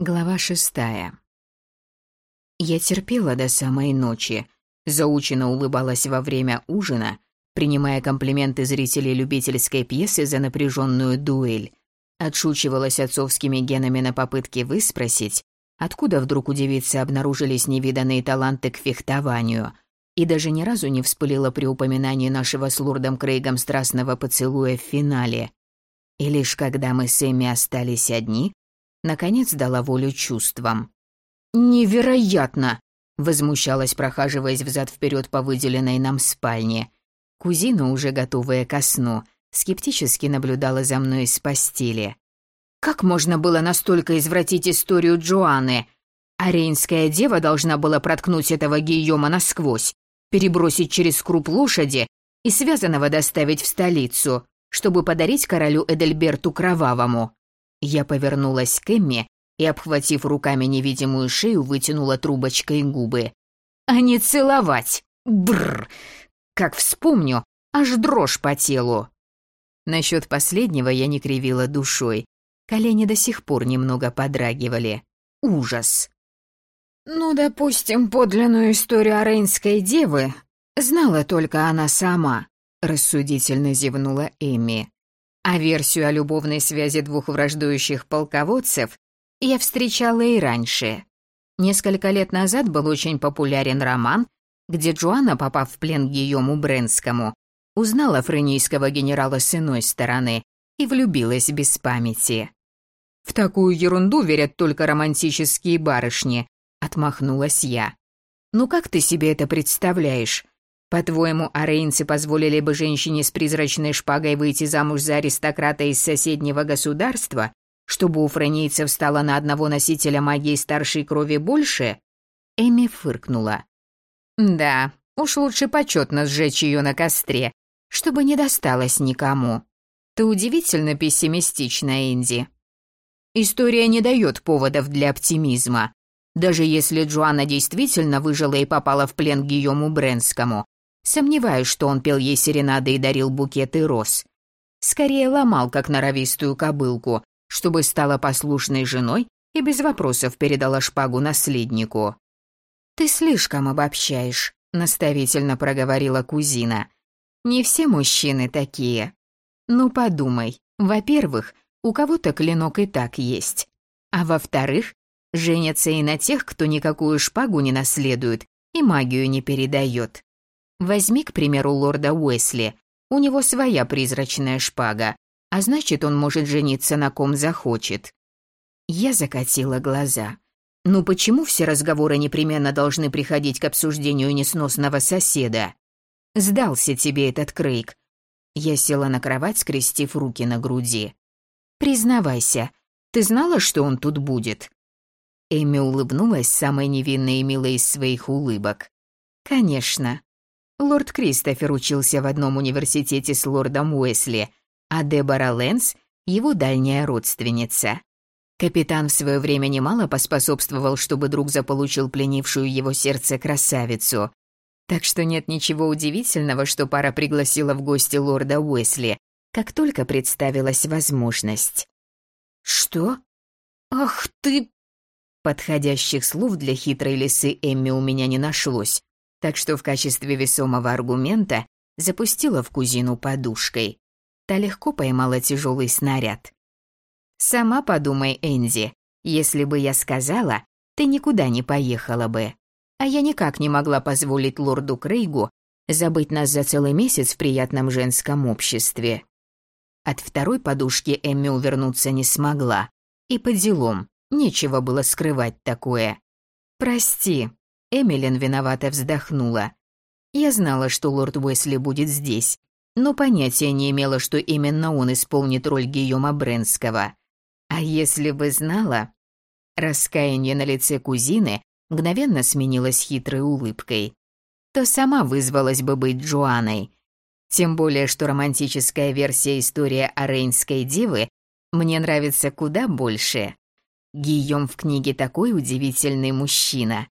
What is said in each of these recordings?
Глава шестая. Я терпела до самой ночи, заученно улыбалась во время ужина, принимая комплименты зрителей любительской пьесы за напряженную дуэль, отшучивалась отцовскими генами на попытке выспросить, откуда вдруг у девицы обнаружились невиданные таланты к фехтованию, и даже ни разу не вспылила при упоминании нашего с лордом Крейгом страстного поцелуя в финале. И лишь когда мы с Эми остались одни, наконец дала волю чувствам. «Невероятно!» — возмущалась, прохаживаясь взад вперед по выделенной нам спальне. Кузина, уже готовая ко сну, скептически наблюдала за мной из постели. «Как можно было настолько извратить историю Джоанны? Арейнская дева должна была проткнуть этого Гийома насквозь, перебросить через круп лошади и связанного доставить в столицу, чтобы подарить королю Эдельберту Кровавому. Я повернулась к Эмме и, обхватив руками невидимую шею, вытянула трубочкой губы. «А не целовать! Бррр! Как вспомню, аж дрожь по телу!» Насчет последнего я не кривила душой. Колени до сих пор немного подрагивали. Ужас! «Ну, допустим, подлинную историю Арейнской девы знала только она сама», — рассудительно зевнула Эми. А версию о любовной связи двух враждующих полководцев я встречала и раньше. Несколько лет назад был очень популярен роман, где Джоанна, попав в плен Гийому Бренскому, узнала френийского генерала с иной стороны и влюбилась без памяти. «В такую ерунду верят только романтические барышни», — отмахнулась я. «Ну как ты себе это представляешь? По-твоему, арейнцы позволили бы женщине с призрачной шпагой выйти замуж за аристократа из соседнего государства, чтобы у френийцев стало на одного носителя магии старшей крови больше? Эми фыркнула. Да, уж лучше почетно сжечь ее на костре, чтобы не досталось никому. Ты удивительно пессимистична, Энди. История не дает поводов для оптимизма. Даже если Джоанна действительно выжила и попала в плен Гийому Бренскому, Сомневаюсь, что он пел ей серенады и дарил букеты роз. Скорее ломал, как норовистую кобылку, чтобы стала послушной женой и без вопросов передала шпагу наследнику. «Ты слишком обобщаешь», — наставительно проговорила кузина. «Не все мужчины такие. Ну, подумай. Во-первых, у кого-то клинок и так есть. А во-вторых, женятся и на тех, кто никакую шпагу не наследует и магию не передает. Возьми, к примеру, лорда Уэсли. У него своя призрачная шпага, а значит, он может жениться на ком захочет. Я закатила глаза. Ну почему все разговоры непременно должны приходить к обсуждению несносного соседа? Сдался тебе этот Крейг. Я села на кровать, скрестив руки на груди. Признавайся, ты знала, что он тут будет? Эми улыбнулась самой невинной и милой из своих улыбок. Конечно. Лорд Кристофер учился в одном университете с лордом Уэсли, а Дебора Лэнс — его дальняя родственница. Капитан в свое время немало поспособствовал, чтобы друг заполучил пленившую его сердце красавицу. Так что нет ничего удивительного, что пара пригласила в гости лорда Уэсли, как только представилась возможность. «Что? Ах ты...» Подходящих слов для хитрой лисы Эмми у меня не нашлось, так что в качестве весомого аргумента запустила в кузину подушкой. Та легко поймала тяжелый снаряд. «Сама подумай, Энди, если бы я сказала, ты никуда не поехала бы. А я никак не могла позволить лорду Крейгу забыть нас за целый месяц в приятном женском обществе». От второй подушки Эмми увернуться не смогла. И по делам, нечего было скрывать такое. «Прости», Эмилин виновато вздохнула. Я знала, что лорд Уэсли будет здесь, но понятия не имела, что именно он исполнит роль Гийома Бренского. А если бы знала... Раскаяние на лице кузины мгновенно сменилось хитрой улыбкой. То сама вызвалась бы быть Джоанной. Тем более, что романтическая версия истории о Рейнской дивы мне нравится куда больше. Гийом в книге такой удивительный мужчина.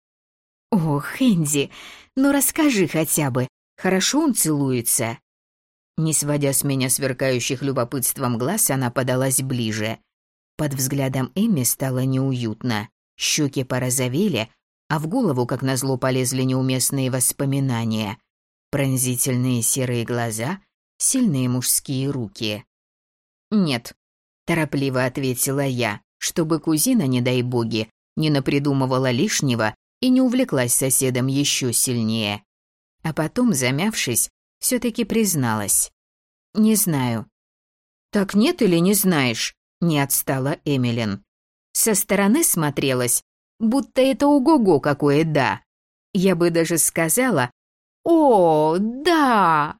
«Ох, Энди, ну расскажи хотя бы, хорошо он целуется?» Не сводя с меня сверкающих любопытством глаз, она подалась ближе. Под взглядом Эмми стало неуютно. Щеки порозовели, а в голову, как назло, полезли неуместные воспоминания. Пронзительные серые глаза, сильные мужские руки. «Нет», — торопливо ответила я, чтобы кузина, не дай боги, не напридумывала лишнего и не увлеклась соседом еще сильнее. А потом, замявшись, все таки призналась. «Не знаю». «Так нет или не знаешь?» — не отстала Эмилин. Со стороны смотрелась, будто это уго-го какое «да». Я бы даже сказала «О, да!»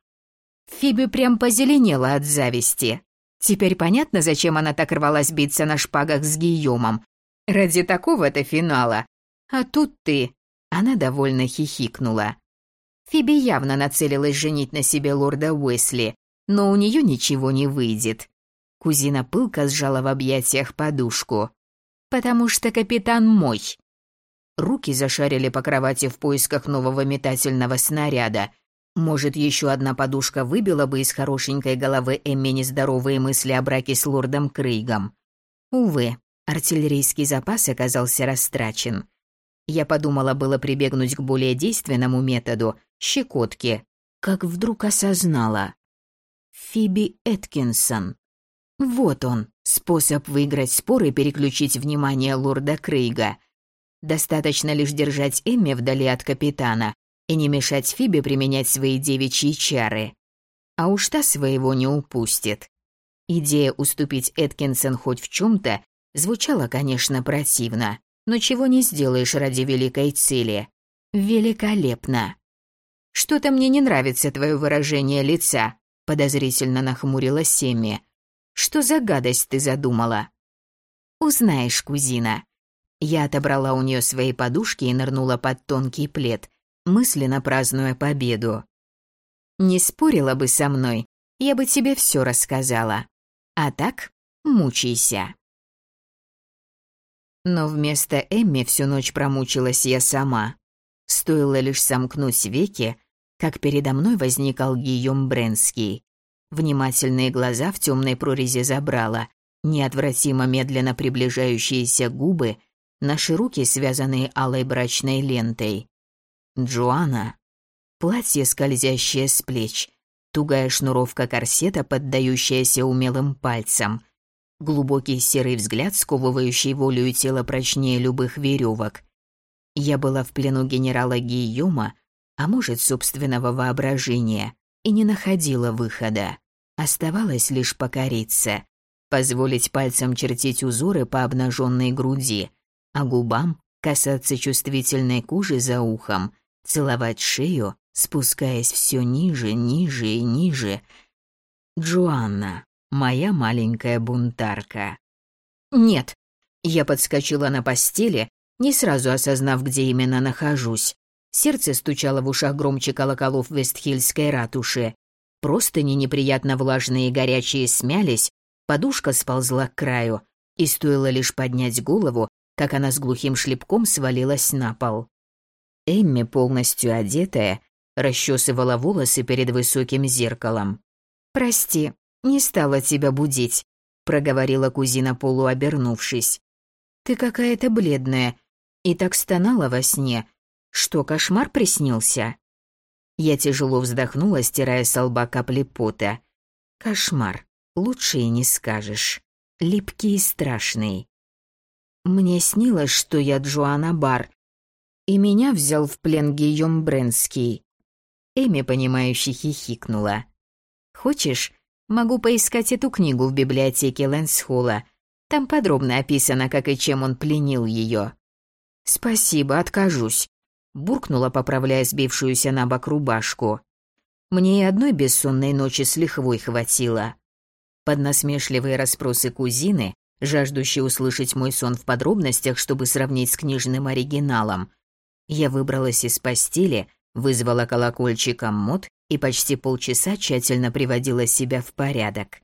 Фиби прям позеленела от зависти. Теперь понятно, зачем она так рвалась биться на шпагах с Гийомом. Ради такого-то финала. А тут ты. Она довольно хихикнула. Фиби явно нацелилась женить на себе лорда Уэсли, но у нее ничего не выйдет. Кузина пылко сжала в объятиях подушку. «Потому что капитан мой». Руки зашарили по кровати в поисках нового метательного снаряда. Может, еще одна подушка выбила бы из хорошенькой головы Эмми нездоровые мысли о браке с лордом Крейгом. Увы, артиллерийский запас оказался растрачен. Я подумала было прибегнуть к более действенному методу – щекотки, как вдруг осознала. Фиби Эткинсон. Вот он, способ выиграть спор и переключить внимание лорда Крейга. Достаточно лишь держать Эмми вдали от капитана и не мешать Фибе применять свои девичьи чары. А уж та своего не упустит. Идея уступить Эткинсон хоть в чем то звучала, конечно, противно, но чего не сделаешь ради великой цели. Великолепно. «Что-то мне не нравится твое выражение лица», — подозрительно нахмурилась Семми. «Что за гадость ты задумала?» «Узнаешь, кузина», я отобрала у нее свои подушки и нырнула под тонкий плед, мысленно празднуя победу. Не спорила бы со мной, я бы тебе все рассказала. А так, мучайся. Но вместо Эмми всю ночь промучилась я сама. Стоило лишь сомкнуть веки, как передо мной возникал Гийом Бренский. Внимательные глаза в темной прорези забрала, неотвратимо медленно приближающиеся губы наши руки, связанные алой брачной лентой. Джоанна. Платье, скользящее с плеч, тугая шнуровка корсета, поддающаяся умелым пальцам, глубокий серый взгляд, сковывающий волю и тело прочнее любых веревок. Я была в плену генерала Гийома, а может, собственного воображения, и не находила выхода. Оставалось лишь покориться, позволить пальцам чертить узоры по обнаженной груди, а губам касаться чувствительной кожи за ухом, целовать шею, спускаясь все ниже, ниже и ниже. Джоанна, моя маленькая бунтарка. Нет, я подскочила на постели, не сразу осознав, где именно нахожусь. Сердце стучало в ушах громче колоколов Вестхильской ратуши. Простыни неприятно влажные и горячие смялись, подушка сползла к краю, и стоило лишь поднять голову, как она с глухим шлепком свалилась на пол. Эмми, полностью одетая, расчесывала волосы перед высоким зеркалом. «Прости, не стала тебя будить», — проговорила кузина, полуобернувшись. «Ты какая-то бледная и так стонала во сне. Что, кошмар приснился?» Я тяжело вздохнула, стирая с лба капли пота. «Кошмар, лучше и не скажешь. Липкий и страшный. Мне снилось, что я Джоанна Бар, и меня взял в плен Гийом Бренский. Эми, понимающе хихикнула. «Хочешь, могу поискать эту книгу в библиотеке Лэнсхолла. Там подробно описано, как и чем он пленил ее». «Спасибо, откажусь», — буркнула, поправляя сбившуюся на бок рубашку. Мне и одной бессонной ночи с лихвой хватило. Под насмешливые расспросы кузины жаждущий услышать мой сон в подробностях, чтобы сравнить с книжным оригиналом. Я выбралась из постели, вызвала колокольчиком мод и почти полчаса тщательно приводила себя в порядок.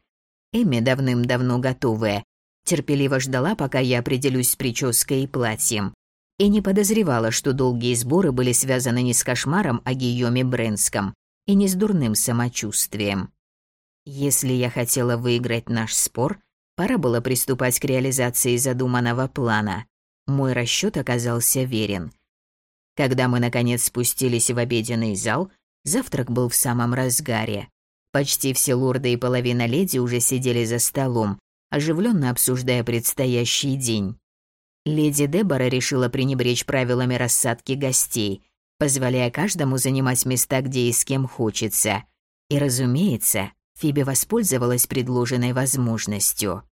Эми, давным-давно готовая, терпеливо ждала, пока я определюсь с прической и платьем, и не подозревала, что долгие сборы были связаны не с кошмаром о Гийоме Бренском и не с дурным самочувствием. Если я хотела выиграть наш спор – Пора было приступать к реализации задуманного плана. Мой расчет оказался верен. Когда мы, наконец, спустились в обеденный зал, завтрак был в самом разгаре. Почти все лорды и половина леди уже сидели за столом, оживленно обсуждая предстоящий день. Леди Дебора решила пренебречь правилами рассадки гостей, позволяя каждому занимать места, где и с кем хочется. И, разумеется, Фиби воспользовалась предложенной возможностью.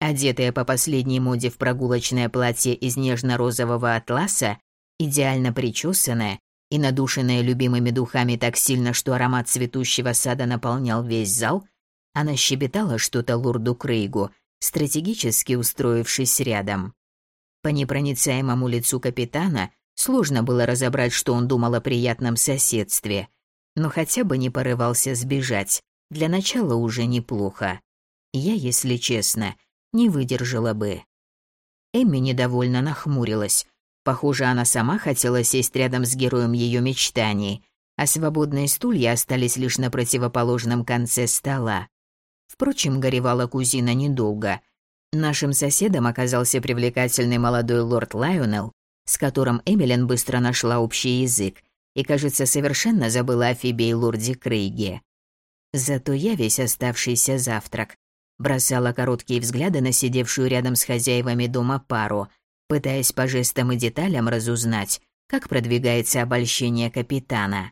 Одетая по последней моде в прогулочное платье из нежно-розового атласа, идеально причесанная и надушенная любимыми духами так сильно, что аромат цветущего сада наполнял весь зал, она щебетала что-то лорду Крейгу, стратегически устроившись рядом. По непроницаемому лицу капитана сложно было разобрать, что он думал о приятном соседстве, но хотя бы не порывался сбежать. Для начала уже неплохо. Я, если честно, не выдержала бы. Эмми недовольно нахмурилась. Похоже, она сама хотела сесть рядом с героем ее мечтаний, а свободные стулья остались лишь на противоположном конце стола. Впрочем, горевала кузина недолго. Нашим соседом оказался привлекательный молодой лорд Лайонел, с которым Эмилен быстро нашла общий язык и, кажется, совершенно забыла о Фибе и лорде Крейге. Зато я весь оставшийся завтрак бросала короткие взгляды на сидевшую рядом с хозяевами дома пару, пытаясь по жестам и деталям разузнать, как продвигается обольщение капитана.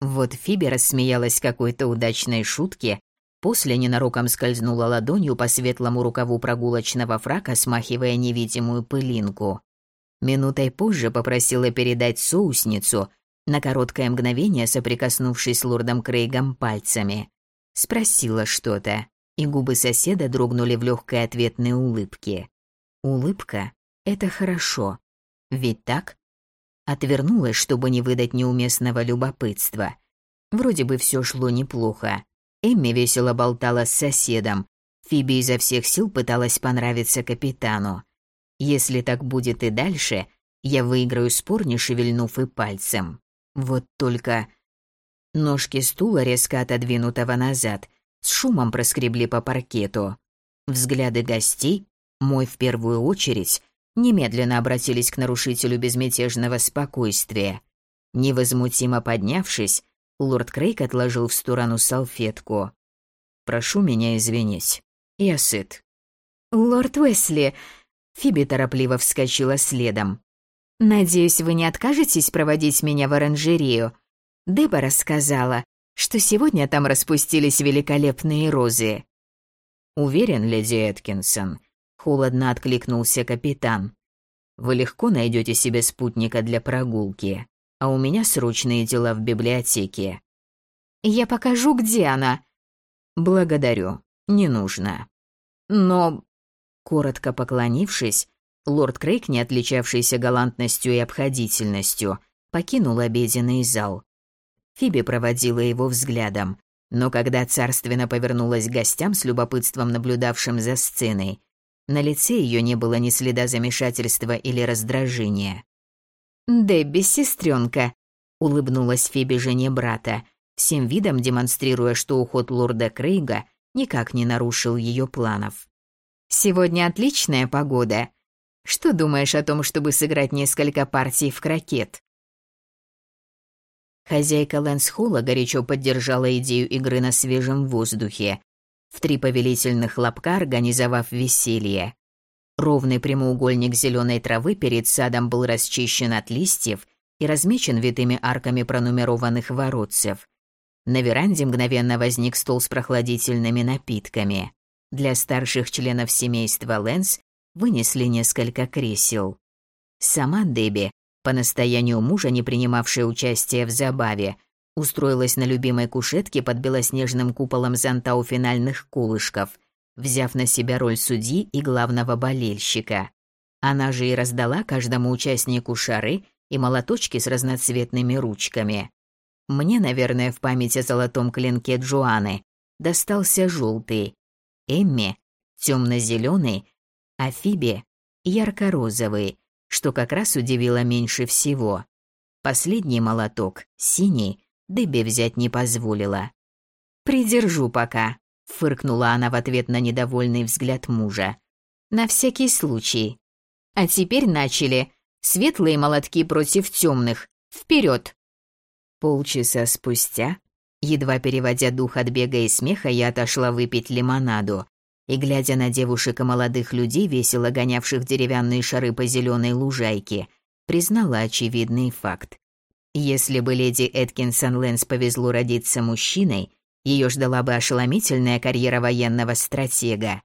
Вот Фиби рассмеялась какой-то удачной шутке, После ненароком скользнула ладонью по светлому рукаву прогулочного фрака, смахивая невидимую пылинку. Минутой позже попросила передать соусницу, на короткое мгновение соприкоснувшись с лордом Крейгом пальцами. Спросила что-то, и губы соседа дрогнули в легкой ответной улыбке. Улыбка — это хорошо. Ведь так? Отвернулась, чтобы не выдать неуместного любопытства. Вроде бы все шло неплохо. Эмми весело болтала с соседом. Фиби изо всех сил пыталась понравиться капитану. Если так будет и дальше, я выиграю спор, не шевельнув и пальцем. Вот только... Ножки стула, резко отодвинутого назад, с шумом проскребли по паркету. Взгляды гостей, мой в первую очередь, немедленно обратились к нарушителю безмятежного спокойствия. Невозмутимо поднявшись, Лорд Крейг отложил в сторону салфетку. «Прошу меня извинить. Я сыт». «Лорд Уэсли...» Фиби торопливо вскочила следом. «Надеюсь, вы не откажетесь проводить меня в оранжерею?» Дебора сказала, что сегодня там распустились великолепные розы. «Уверен, леди Эткинсон», — холодно откликнулся капитан. «Вы легко найдете себе спутника для прогулки а у меня срочные дела в библиотеке. Я покажу, где она. Благодарю, не нужно. Но, коротко поклонившись, лорд Крейг, не отличавшийся галантностью и обходительностью, покинул обеденный зал. Фиби проводила его взглядом, но когда царственно повернулась к гостям с любопытством наблюдавшим за сценой, на лице ее не было ни следа замешательства или раздражения. «Дебби, сестренка», — улыбнулась Фиби жене брата, всем видом демонстрируя, что уход лорда Крейга никак не нарушил ее планов. «Сегодня отличная погода. Что думаешь о том, чтобы сыграть несколько партий в крокет?» Хозяйка Лэнсхола горячо поддержала идею игры на свежем воздухе, в три повелительных лапка организовав веселье. Ровный прямоугольник зеленой травы перед садом был расчищен от листьев и размечен витыми арками пронумерованных воротцев. На веранде мгновенно возник стол с прохладительными напитками. Для старших членов семейства Лэнс вынесли несколько кресел. Сама Дебби, по настоянию мужа, не принимавшая участие в забаве, устроилась на любимой кушетке под белоснежным куполом зонта у финальных колышков – взяв на себя роль судьи и главного болельщика. Она же и раздала каждому участнику шары и молоточки с разноцветными ручками. Мне, наверное, в память о золотом клинке Джоаны достался желтый, Эмми – темно-зеленый, а Фибе – ярко-розовый, что как раз удивило меньше всего. Последний молоток, синий, Дебби взять не позволила. «Придержу пока», — фыркнула она в ответ на недовольный взгляд мужа. «На всякий случай. А теперь начали. Светлые молотки против темных. Вперед!» Полчаса спустя, едва переводя дух от бега и смеха, я отошла выпить лимонаду и, глядя на девушек и молодых людей, весело гонявших деревянные шары по зеленой лужайке, признала очевидный факт. Если бы леди Эткинсон Лэнс повезло родиться мужчиной, ее ждала бы ошеломительная карьера военного стратега.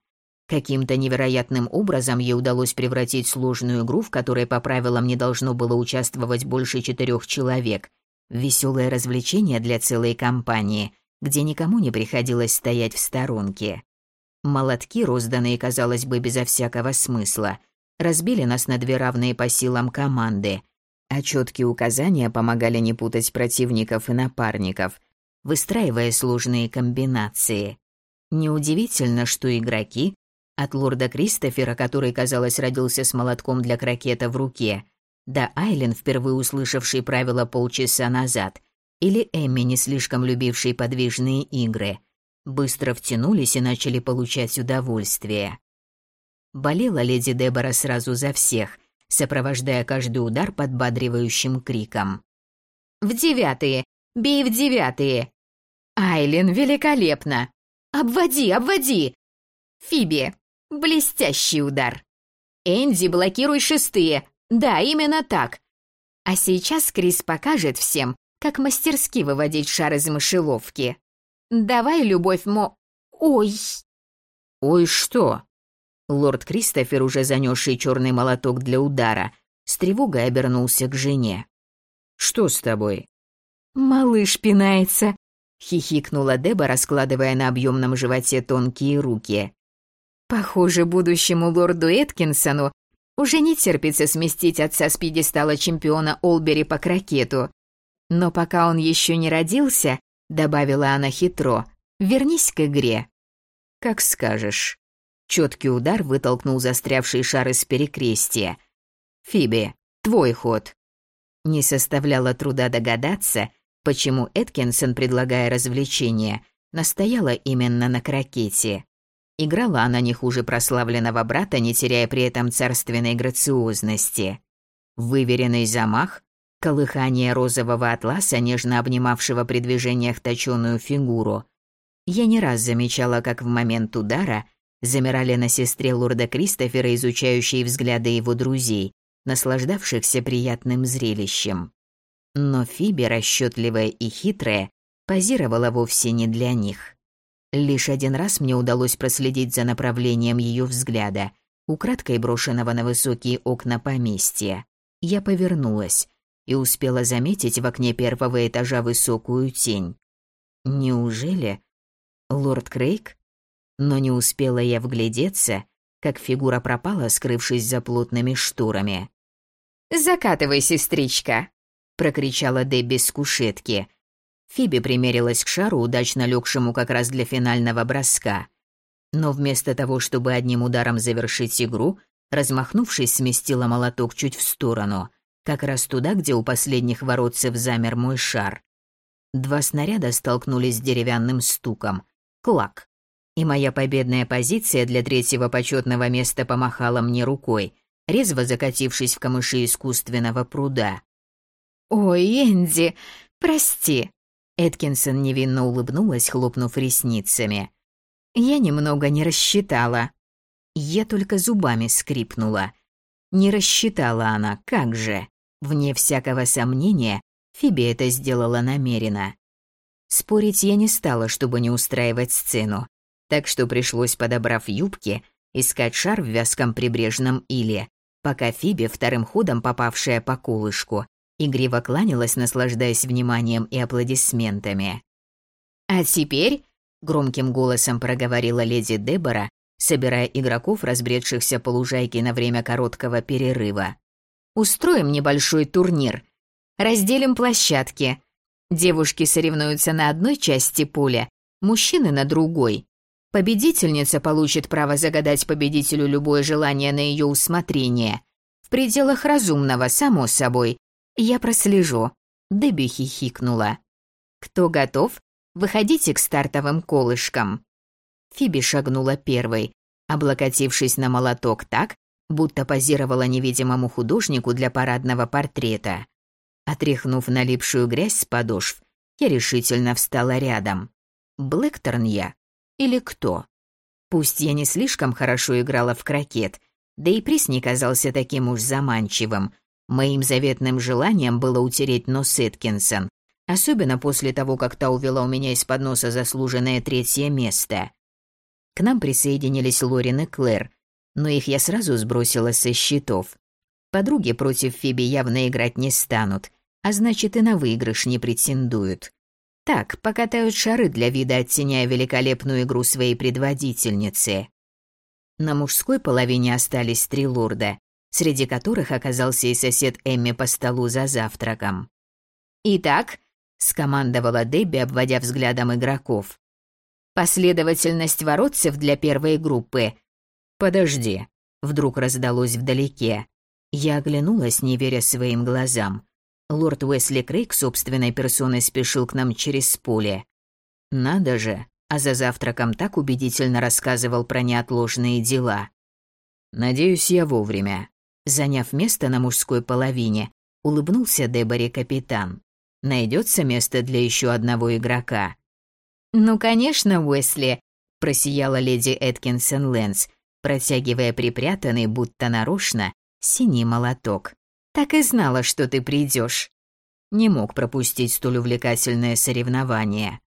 Каким-то невероятным образом ей удалось превратить сложную игру, в которой по правилам не должно было участвовать больше четырех человек, в веселое развлечение для целой компании, где никому не приходилось стоять в сторонке. Молотки, розданные, казалось бы, безо всякого смысла, разбили нас на две равные по силам команды, а четкие указания помогали не путать противников и напарников, выстраивая сложные комбинации. Неудивительно, что игроки, от лорда Кристофера, который, казалось, родился с молотком для крокета в руке, до Айлен, впервые услышавшей правила полчаса назад, или Эмми, не слишком любившей подвижные игры, быстро втянулись и начали получать удовольствие. Болела леди Дебора сразу за всех, сопровождая каждый удар подбадривающим криком. «В девятые! Бей в девятые!» «Айлен, великолепно! Обводи, обводи!» «Фиби, блестящий удар!» «Энди, блокируй шестые! Да, именно так!» А сейчас Крис покажет всем, как мастерски выводить шар из мышеловки. «Давай, любовь, мо... Ой!» «Ой, что?» Лорд Кристофер, уже занесший черный молоток для удара, с тревогой обернулся к жене. «Что с тобой?» «Малыш пинается», — хихикнула Деба, раскладывая на объемном животе тонкие руки. «Похоже, будущему лорду Эткинсону уже не терпится сместить отца с пьедестала чемпиона Олбери по крокету. Но пока он еще не родился, — добавила она хитро, — вернись к игре». «Как скажешь». Четкий удар вытолкнул застрявший шар из перекрестия. «Фиби, твой ход». Не составляло труда догадаться, почему Эткинсон, предлагая развлечение, настояла именно на крокете. Играла она не хуже прославленного брата, не теряя при этом царственной грациозности. Выверенный замах, колыхание розового атласа, нежно обнимавшего при движениях точёную фигуру. Я не раз замечала, как в момент удара – замирали на сестре лорда Кристофера, изучающие взгляды его друзей, наслаждавшихся приятным зрелищем. Но Фиби, расчетливая и хитрая, позировала вовсе не для них. Лишь один раз мне удалось проследить за направлением ее взгляда, украдкой брошенного на высокие окна поместья. Я повернулась и успела заметить в окне первого этажа высокую тень. Неужели лорд Крейг? Но не успела я вглядеться, как фигура пропала, скрывшись за плотными шторами. «Закатывай, сестричка!» — прокричала Дебби с кушетки. Фиби примерилась к шару, удачно легшему как раз для финального броска. Но вместо того, чтобы одним ударом завершить игру, размахнувшись, сместила молоток чуть в сторону, как раз туда, где у последних воротцев замер мой шар. Два снаряда столкнулись с деревянным стуком. Клак и моя победная позиция для третьего почетного места помахала мне рукой, резво закатившись в камыши искусственного пруда. «Ой, Энди, прости!» Эткинсон невинно улыбнулась, хлопнув ресницами. «Я немного не рассчитала». Я только зубами скрипнула. Не рассчитала она, как же. Вне всякого сомнения, Фиби это сделала намеренно. Спорить я не стала, чтобы не устраивать сцену, так что пришлось, подобрав юбки, искать шар в вязком прибрежном иле, пока Фиби, вторым ходом попавшая по колышку, игриво кланялась, наслаждаясь вниманием и аплодисментами. «А теперь», — громким голосом проговорила леди Дебора, собирая игроков, разбредшихся по лужайке на время короткого перерыва. «Устроим небольшой турнир. Разделим площадки. Девушки соревнуются на одной части поля, мужчины на другой. Победительница получит право загадать победителю любое желание на ее усмотрение. В пределах разумного, само собой. Я прослежу. Дебби хихикнула. Кто готов? Выходите к стартовым колышкам. Фиби шагнула первой, облокотившись на молоток так, будто позировала невидимому художнику для парадного портрета. Отряхнув налипшую грязь с подошв, я решительно встала рядом. Блэкторн я? Или кто? Пусть я не слишком хорошо играла в крокет, да и приз не казался таким уж заманчивым. Моим заветным желанием было утереть нос Эткинсон, особенно после того, как та увела у меня из-под носа заслуженное третье место. К нам присоединились Лорин и Клэр, но их я сразу сбросила со счетов. Подруги против Фиби явно играть не станут, а значит и на выигрыш не претендуют. Так, покатают шары для вида, оттеняя великолепную игру своей предводительницы. На мужской половине остались три лорда, среди которых оказался и сосед Эмми по столу за завтраком. «Итак», — скомандовала Дебби, обводя взглядом игроков. «Последовательность воротцев для первой группы». «Подожди», — вдруг раздалось вдалеке. Я оглянулась, не веря своим глазам. Лорд Уэсли Крейг собственной персоной спешил к нам через поле. Надо же, а за завтраком так убедительно рассказывал про неотложные дела. Надеюсь, я вовремя. Заняв место на мужской половине, улыбнулся Деборе капитан. Найдется место для еще одного игрока. Ну, конечно, Уэсли, просияла леди Эткинсон Лэнс, протягивая припрятанный, будто нарочно, синий молоток. Так и знала, что ты придешь. Не мог пропустить столь увлекательное соревнование.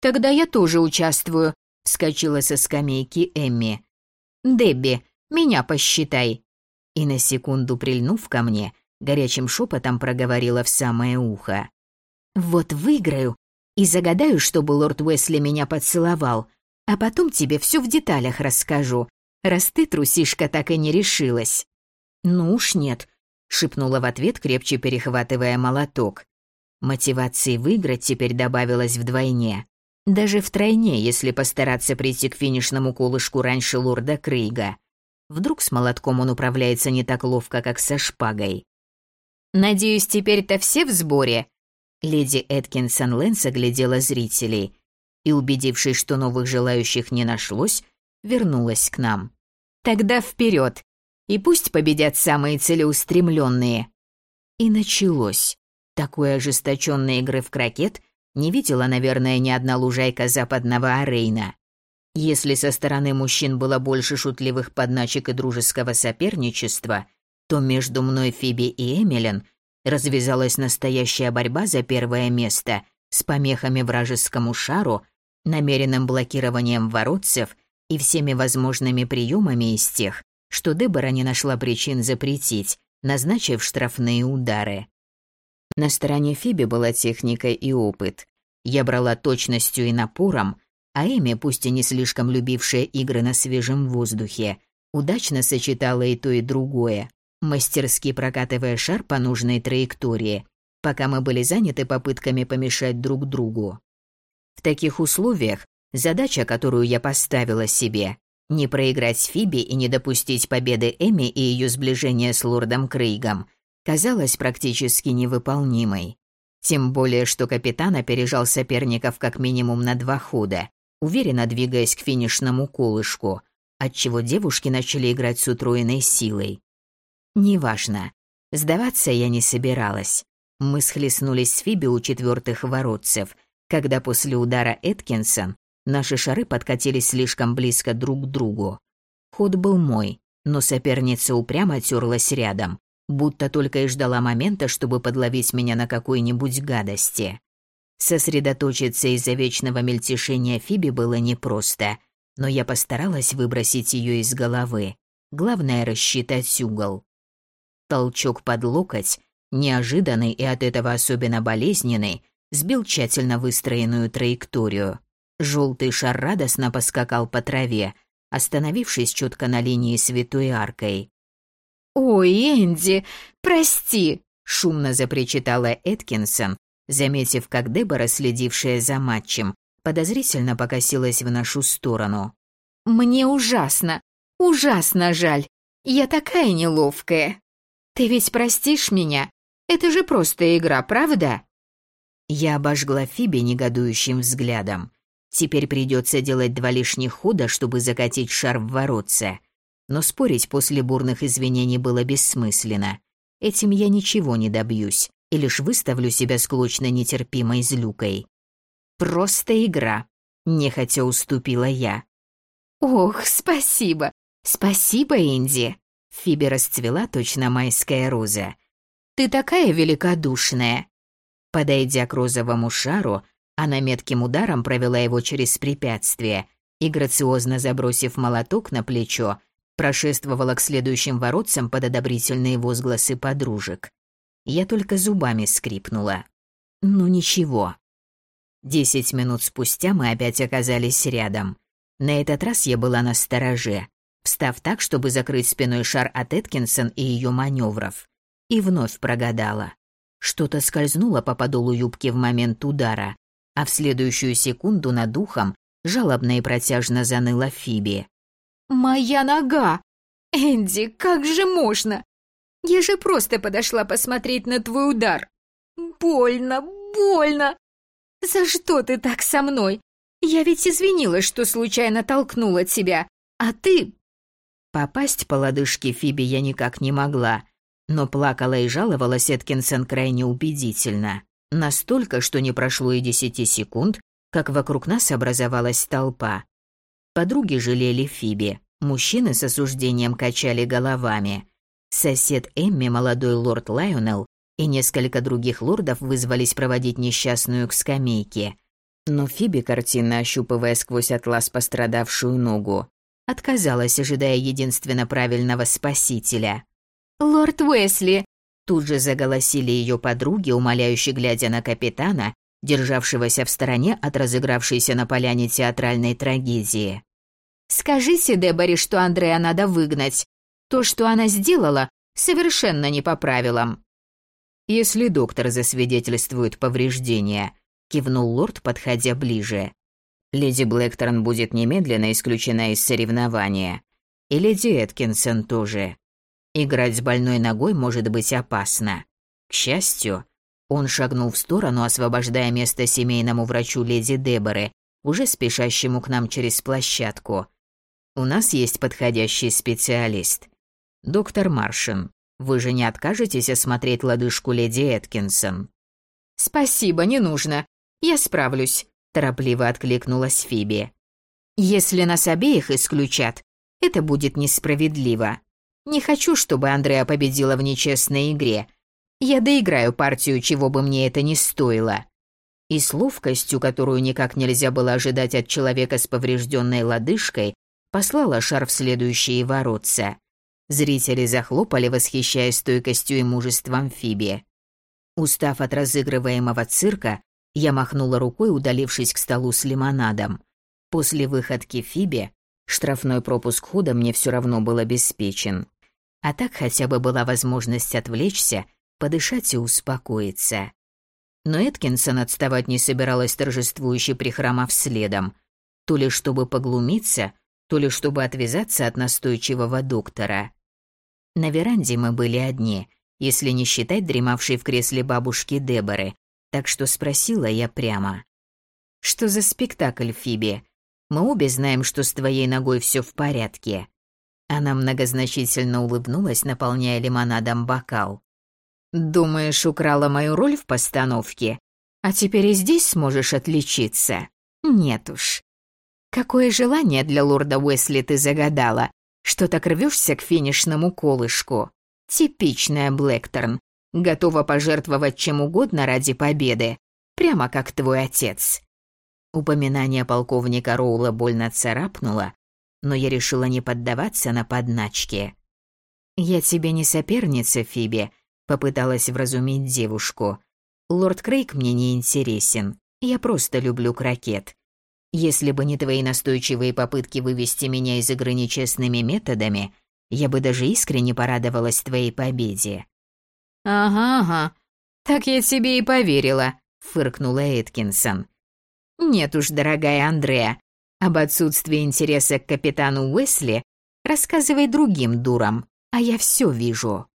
Тогда я тоже участвую, вскочила со скамейки Эмми. Дебби, меня посчитай. И на секунду прильнув ко мне, горячим шепотом проговорила в самое ухо. Вот выиграю и загадаю, чтобы лорд Уэсли меня поцеловал, а потом тебе все в деталях расскажу, раз ты, трусишка, так и не решилась. Ну уж нет, шипнула в ответ, крепче перехватывая молоток. Мотивации выиграть теперь добавилось вдвойне. Даже втройне, если постараться прийти к финишному колышку раньше лорда Крейга. Вдруг с молотком он управляется не так ловко, как со шпагой. «Надеюсь, теперь-то все в сборе?» Леди Эткинсон Лэнс оглядела зрителей и, убедившись, что новых желающих не нашлось, вернулась к нам. «Тогда вперед! И пусть победят самые целеустремленные. И началось. Такой ожесточенной игры в крокет не видела, наверное, ни одна лужайка западного Арейна. Если со стороны мужчин было больше шутливых подначек и дружеского соперничества, то между мной, Фиби и Эмилен развязалась настоящая борьба за первое место с помехами вражескому шару, намеренным блокированием воротцев и всеми возможными приемами из тех, что Дебора не нашла причин запретить, назначив штрафные удары. На стороне Фиби была техника и опыт. Я брала точностью и напором, а Эми, пусть и не слишком любившая игры на свежем воздухе, удачно сочетала и то, и другое, мастерски прокатывая шар по нужной траектории, пока мы были заняты попытками помешать друг другу. В таких условиях задача, которую я поставила себе, не проиграть Фиби и не допустить победы Эми и ее сближения с лордом Крейгом казалась практически невыполнимой. Тем более, что капитан опережал соперников как минимум на два хода, уверенно двигаясь к финишному колышку, отчего девушки начали играть с утроенной силой. Неважно. Сдаваться я не собиралась. Мы схлестнулись с Фиби у четвертых воротцев, когда после удара Эткинсон Наши шары подкатились слишком близко друг к другу. Ход был мой, но соперница упрямо терлась рядом, будто только и ждала момента, чтобы подловить меня на какой-нибудь гадости. Сосредоточиться из-за вечного мельтешения Фиби было непросто, но я постаралась выбросить ее из головы. Главное — рассчитать угол. Толчок под локоть, неожиданный и от этого особенно болезненный, сбил тщательно выстроенную траекторию. Желтый шар радостно поскакал по траве, остановившись четко на линии святой аркой. «Ой, Энди, прости!» — шумно запричитала Эткинсон, заметив, как Дебора, следившая за матчем, подозрительно покосилась в нашу сторону. «Мне ужасно, ужасно жаль. Я такая неловкая. Ты ведь простишь меня? Это же просто игра, правда?» Я обожгла Фиби негодующим взглядом. Теперь придется делать два лишних хода, чтобы закатить шар в воротце. Но спорить после бурных извинений было бессмысленно. Этим я ничего не добьюсь и лишь выставлю себя склочно нетерпимой злюкой. Просто игра. Нехотя уступила я. «Ох, спасибо! Спасибо, Инди!» Фиби расцвела точно майская роза. «Ты такая великодушная!» Подойдя к розовому шару, она метким ударом провела его через препятствие и, грациозно забросив молоток на плечо, прошествовала к следующим воротцам под одобрительные возгласы подружек. Я только зубами скрипнула. Ну ничего. Десять минут спустя мы опять оказались рядом. На этот раз я была на стороже, встав так, чтобы закрыть спиной шар от Эткинсон и ее маневров. И вновь прогадала. Что-то скользнуло по подолу юбки в момент удара, а в следующую секунду над ухом жалобно и протяжно заныла Фиби. «Моя нога! Энди, как же можно? Я же просто подошла посмотреть на твой удар. Больно, больно! За что ты так со мной? Я ведь извинилась, что случайно толкнула тебя, а ты...» Попасть по лодыжке Фиби я никак не могла, но плакала и жаловалась Эткинсон крайне убедительно. Настолько, что не прошло и десяти секунд, как вокруг нас образовалась толпа. Подруги жалели Фиби, мужчины с осуждением качали головами. Сосед Эмми, молодой лорд Лайонелл, и несколько других лордов вызвались проводить несчастную к скамейке. Но Фиби, картинно ощупывая сквозь атлас пострадавшую ногу, отказалась, ожидая единственно правильного спасителя. «Лорд Уэсли, Тут же заголосили ее подруги, умоляюще глядя на капитана, державшегося в стороне от разыгравшейся на поляне театральной трагедии. «Скажите Деборе, что Андрея надо выгнать. То, что она сделала, совершенно не по правилам». «Если доктор засвидетельствует повреждения», — кивнул лорд, подходя ближе. «Леди Блэкторн будет немедленно исключена из соревнования. И леди Эткинсон тоже. Играть с больной ногой может быть опасно. К счастью, он шагнул в сторону, освобождая место семейному врачу леди Деборы, уже спешащему к нам через площадку. У нас есть подходящий специалист. Доктор Маршин, вы же не откажетесь осмотреть лодыжку леди Эткинсон? Спасибо, не нужно. Я справлюсь, торопливо откликнулась Фиби. Если нас обеих исключат, это будет несправедливо. Не хочу, чтобы Андреа победила в нечестной игре. Я доиграю партию, чего бы мне это ни стоило. И с ловкостью, которую никак нельзя было ожидать от человека с поврежденной лодыжкой, послала шар в следующие воротца. Зрители захлопали, восхищаясь стойкостью и мужеством Фиби. Устав от разыгрываемого цирка, я махнула рукой, удалившись к столу с лимонадом. После выходки Фиби штрафной пропуск худа мне все равно был обеспечен. А так хотя бы была возможность отвлечься, подышать и успокоиться. Но Эткинсон отставать не собиралась торжествующе прихрамав следом, то ли чтобы поглумиться, то ли чтобы отвязаться от настойчивого доктора. На веранде мы были одни, если не считать дремавшей в кресле бабушки Деборы, так что спросила я прямо. «Что за спектакль, Фиби? Мы обе знаем, что с твоей ногой все в порядке. Она многозначительно улыбнулась, наполняя лимонадом бокал. «Думаешь, украла мою роль в постановке? А теперь и здесь сможешь отличиться? Нет уж. Какое желание для лорда Уэсли ты загадала, что так рвешься к финишному колышку? Типичная Блэкторн, готова пожертвовать чем угодно ради победы, прямо как твой отец». Упоминание полковника Роула больно царапнуло, но я решила не поддаваться на подначки. «Я тебе не соперница, Фиби», — попыталась вразумить девушку. «Лорд Крейг мне не интересен. Я просто люблю крокет. Если бы не твои настойчивые попытки вывести меня из игры нечестными методами, я бы даже искренне порадовалась твоей победе». «Ага, ага, так я тебе и поверила», — фыркнула Эткинсон. «Нет уж, дорогая Андреа, об отсутствии интереса к капитану Уэсли рассказывай другим дурам, а я все вижу.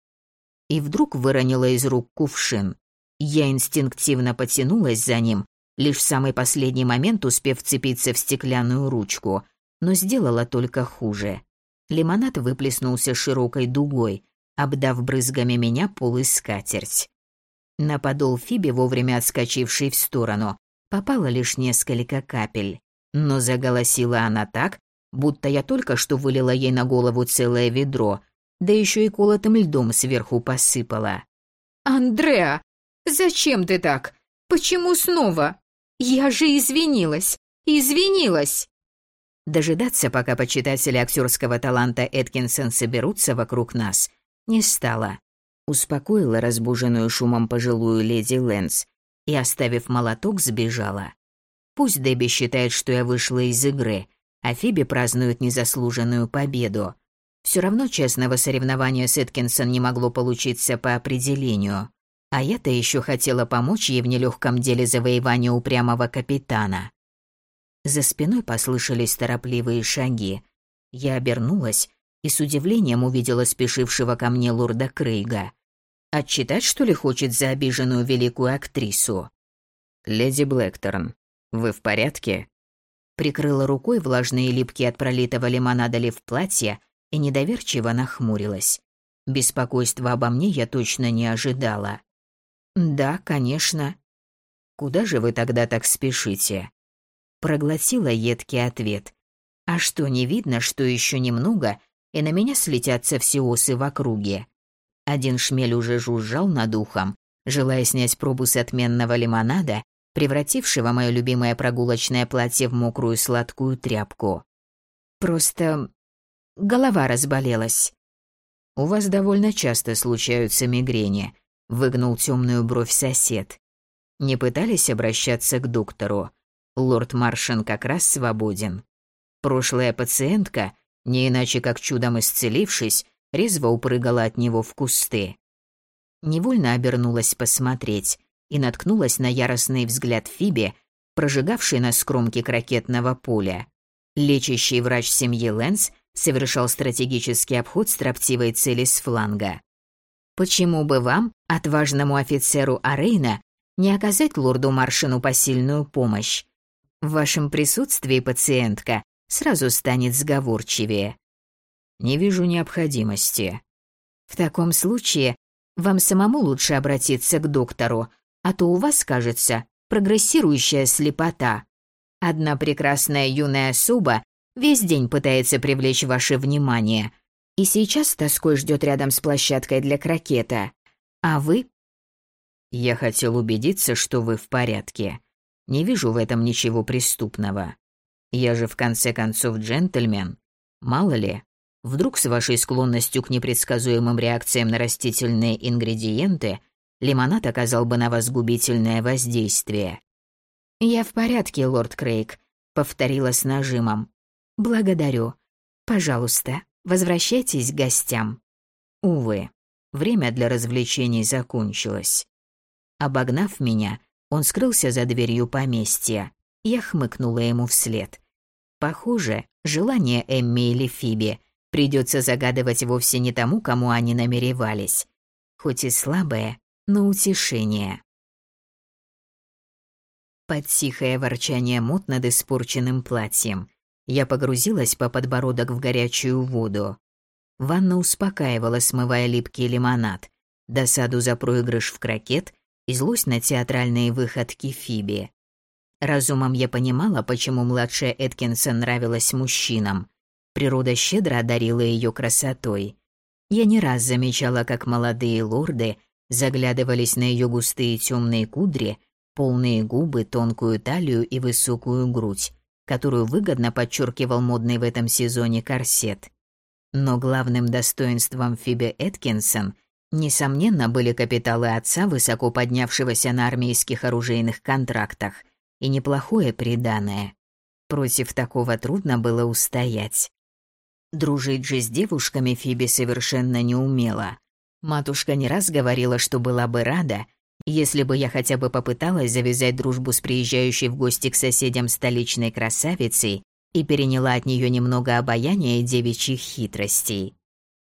И вдруг выронила из рук кувшин. Я инстинктивно потянулась за ним, лишь в самый последний момент успев вцепиться в стеклянную ручку, но сделала только хуже. Лимонад выплеснулся широкой дугой, обдав брызгами меня пол и скатерть. На подол Фиби, вовремя отскочившей в сторону, попало лишь несколько капель. Но заголосила она так, будто я только что вылила ей на голову целое ведро, да еще и колотым льдом сверху посыпала. «Андреа, зачем ты так? Почему снова? Я же извинилась, извинилась!» Дожидаться, пока почитатели актерского таланта Эткинсон соберутся вокруг нас, не стала. Успокоила разбуженную шумом пожилую леди Лэнс и, оставив молоток, сбежала. Пусть Дебби считает, что я вышла из игры, а Фиби празднует незаслуженную победу. Все равно честного соревнования с Эткинсон не могло получиться по определению. А я-то еще хотела помочь ей в нелегком деле завоевания упрямого капитана. За спиной послышались торопливые шаги. Я обернулась и с удивлением увидела спешившего ко мне лорда Крейга. Отчитать, что ли, хочет за обиженную великую актрису? «Леди Блэкторн, вы в порядке?» Прикрыла рукой влажные липки от пролитого лимонада в платье и недоверчиво нахмурилась. Беспокойства обо мне я точно не ожидала. «Да, конечно». «Куда же вы тогда так спешите?» Проглотила едкий ответ. «А что, не видно, что еще немного, и на меня слетятся все осы в округе?» Один шмель уже жужжал над ухом, желая снять пробу с отменного лимонада, превратившего мое любимое прогулочное платье в мокрую сладкую тряпку. «Просто голова разболелась». «У вас довольно часто случаются мигрени», выгнул темную бровь сосед. Не пытались обращаться к доктору. Лорд Маршин как раз свободен. Прошлая пациентка, не иначе как чудом исцелившись, резво упрыгала от него в кусты. Невольно обернулась посмотреть и наткнулась на яростный взгляд Фиби, прожигавший на скромке крокетного поля. Лечащий врач семьи Лэнс совершал стратегический обход строптивой цели с фланга. Почему бы вам, отважному офицеру Арейна, не оказать лорду Маршину посильную помощь? В вашем присутствии пациентка сразу станет сговорчивее. Не вижу необходимости. В таком случае вам самому лучше обратиться к доктору, а то у вас, кажется, прогрессирующая слепота. Одна прекрасная юная особа весь день пытается привлечь ваше внимание – и сейчас тоской ждет рядом с площадкой для крокета. А вы? Я хотел убедиться, что вы в порядке. Не вижу в этом ничего преступного. Я же в конце концов джентльмен. Мало ли, вдруг с вашей склонностью к непредсказуемым реакциям на растительные ингредиенты лимонад оказал бы на вас губительное воздействие. «Я в порядке, лорд Крейг», — повторила с нажимом. «Благодарю. Пожалуйста, Возвращайтесь к гостям. Увы, время для развлечений закончилось. Обогнав меня, он скрылся за дверью поместья. Я хмыкнула ему вслед. Похоже, желание Эмми или Фиби придется загадывать вовсе не тому, кому они намеревались. Хоть и слабое, но утешение. Под тихое ворчание мут над испорченным платьем я погрузилась по подбородок в горячую воду. Ванна успокаивала, смывая липкий лимонад, досаду за проигрыш в крокет и злость на театральные выходки Фиби. Разумом я понимала, почему младшая Эткинсон нравилась мужчинам. Природа щедро одарила ее красотой. Я не раз замечала, как молодые лорды заглядывались на ее густые темные кудри, полные губы, тонкую талию и высокую грудь, которую выгодно подчеркивал модный в этом сезоне корсет. Но главным достоинством Фиби Эткинсон, несомненно, были капиталы отца, высоко поднявшегося на армейских оружейных контрактах, и неплохое приданое. Против такого трудно было устоять. Дружить же с девушками Фиби совершенно не умела. Матушка не раз говорила, что была бы рада, если бы я хотя бы попыталась завязать дружбу с приезжающей в гости к соседям столичной красавицей и переняла от нее немного обаяния и девичьих хитростей.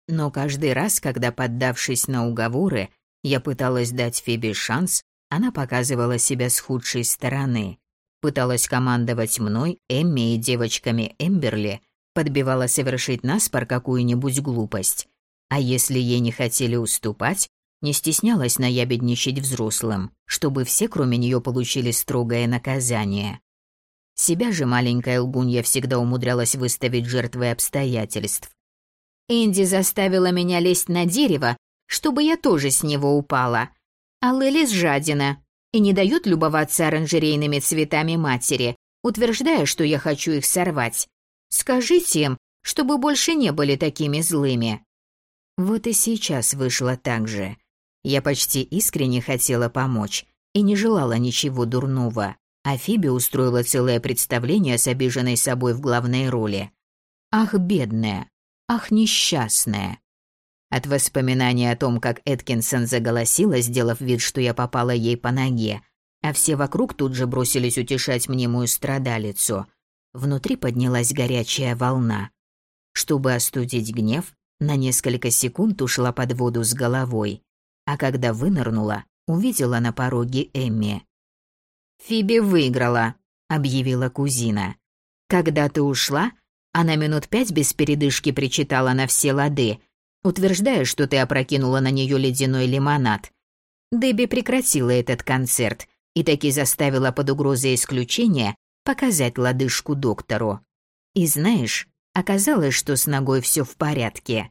Но каждый раз, когда, поддавшись на уговоры, я пыталась дать Фиби шанс, Она показывала себя с худшей стороны. Пыталась командовать мной, Эмми и девочками Эмберли, подбивала совершить наспор какую-нибудь глупость. А если ей не хотели уступать, не стеснялась наябедничать взрослым, чтобы все, кроме нее, получили строгое наказание. Себя же маленькая лгунья всегда умудрялась выставить жертвой обстоятельств. Энди заставила меня лезть на дерево, чтобы я тоже с него упала. А Лелис жадина и не дает любоваться оранжерейными цветами матери, утверждая, что я хочу их сорвать. Скажите им, чтобы больше не были такими злыми. Вот и сейчас вышло так же. Я почти искренне хотела помочь и не желала ничего дурного, а Фиби устроила целое представление с обиженной собой в главной роли. Ах, бедная, ах, несчастная. От воспоминания о том, как Эткинсон заголосила, сделав вид, что я попала ей по ноге, а все вокруг тут же бросились утешать мнимую страдалицу, внутри поднялась горячая волна. Чтобы остудить гнев, на несколько секунд ушла под воду с головой, а когда вынырнула, увидела на пороге Эмми. «Фиби выиграла», — объявила кузина. «Когда ты ушла, она минут пять без передышки причитала на все лады, утверждая, что ты опрокинула на нее ледяной лимонад. Дебби прекратила этот концерт и таки заставила под угрозой исключения показать лодыжку доктору. И знаешь, оказалось, что с ногой все в порядке.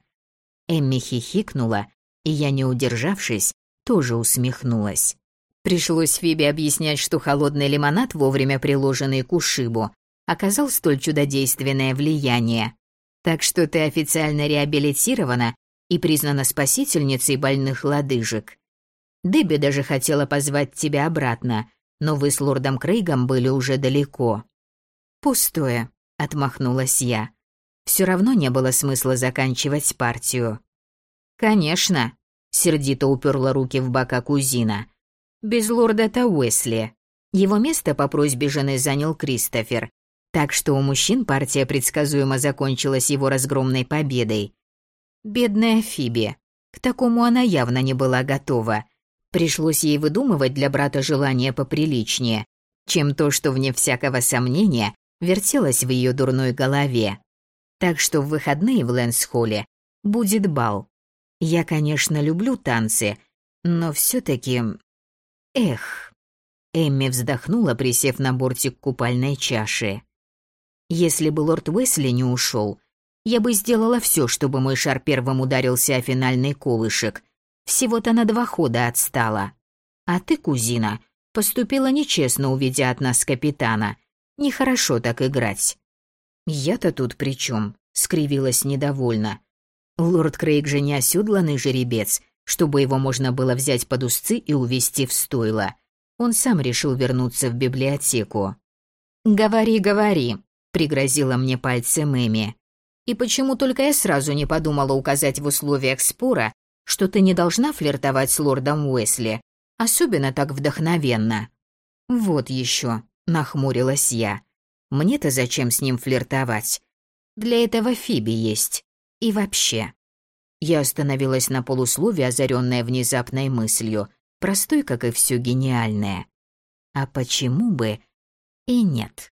Эмми хихикнула, и я, не удержавшись, тоже усмехнулась. Пришлось Фибе объяснять, что холодный лимонад, вовремя приложенный к ушибу, оказал столь чудодейственное влияние. Так что ты официально реабилитирована и признана спасительницей больных лодыжек. Дебби даже хотела позвать тебя обратно, но вы с лордом Крейгом были уже далеко. Пустое, отмахнулась я. Все равно не было смысла заканчивать партию. Конечно, сердито уперла руки в бока кузина. Без лорда-то Уэсли. Его место по просьбе жены занял Кристофер, так что у мужчин партия предсказуемо закончилась его разгромной победой. Бедная Фиби. К такому она явно не была готова. Пришлось ей выдумывать для брата желание поприличнее, чем то, что, вне всякого сомнения, вертелось в ее дурной голове. Так что в выходные в Лэнсхолле будет бал. Я, конечно, люблю танцы, но все таки Эх. Эмми вздохнула, присев на бортик купальной чаши. Если бы лорд Уэсли не ушел, я бы сделала все, чтобы мой шар первым ударился о финальный колышек. Всего-то на два хода отстала. А ты, кузина, поступила нечестно, увидя от нас капитана. Нехорошо так играть. Я-то тут при чем? скривилась недовольно. Лорд Крейг же не оседланный жеребец, чтобы его можно было взять под узцы и увести в стойло. Он сам решил вернуться в библиотеку. «Говори, говори», — пригрозила мне пальцем Эми. И почему только я сразу не подумала указать в условиях спора, что ты не должна флиртовать с лордом Уэсли, особенно так вдохновенно? Вот еще, нахмурилась я. Мне-то зачем с ним флиртовать? Для этого Фиби есть. И вообще. Я остановилась на полуслове, озаренная внезапной мыслью, простой, как и все гениальное. А почему бы и нет?